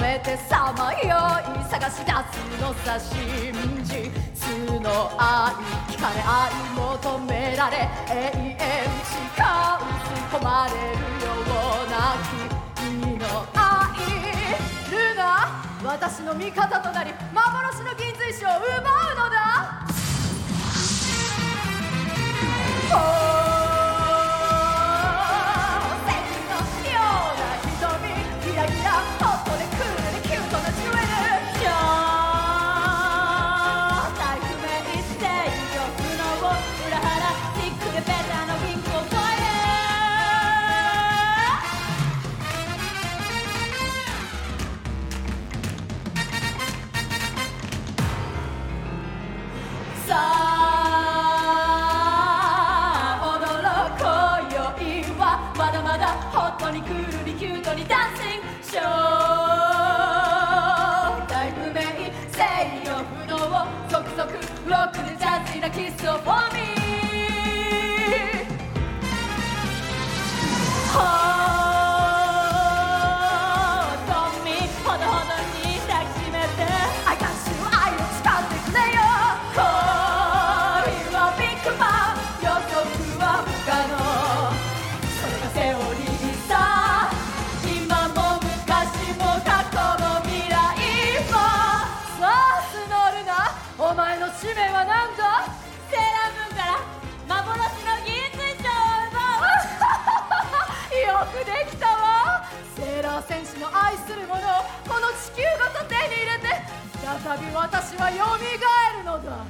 めてさまよい探し出すのさ真実の愛聞かれ愛求められ永遠誓う吸い込まれるような君の愛ルナ私の味方となり幻の銀髄石を奪うホットにクールにキュートにダンシングショー大不明制御不能続々ロックでジャズィなキスを for me ほっとみほどほどに抱きしめて I got you 愛を誓ってくれよ使命はなんだ？セーラームーンから幻の銀水晶を奪う。よくできたわ。セーラー戦士の愛するものをこの地球ごと手に入れて再び私はよみがえるのだ。